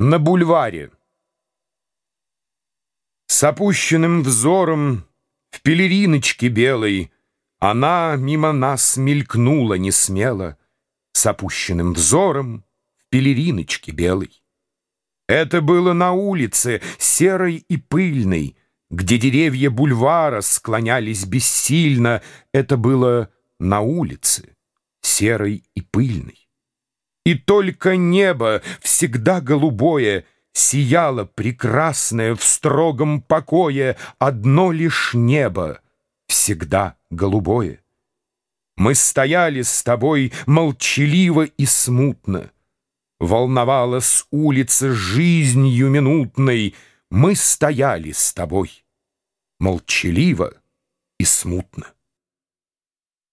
На бульваре. С опущенным взором в пелериночке белой Она мимо нас мелькнула несмело, С опущенным взором в пелериночке белой. Это было на улице, серой и пыльной, Где деревья бульвара склонялись бессильно. Это было на улице, серой и пыльной. И только небо, всегда голубое, Сияло прекрасное в строгом покое, Одно лишь небо, всегда голубое. Мы стояли с тобой молчаливо и смутно. Волновала с улицы жизнью минутной, Мы стояли с тобой молчаливо и смутно.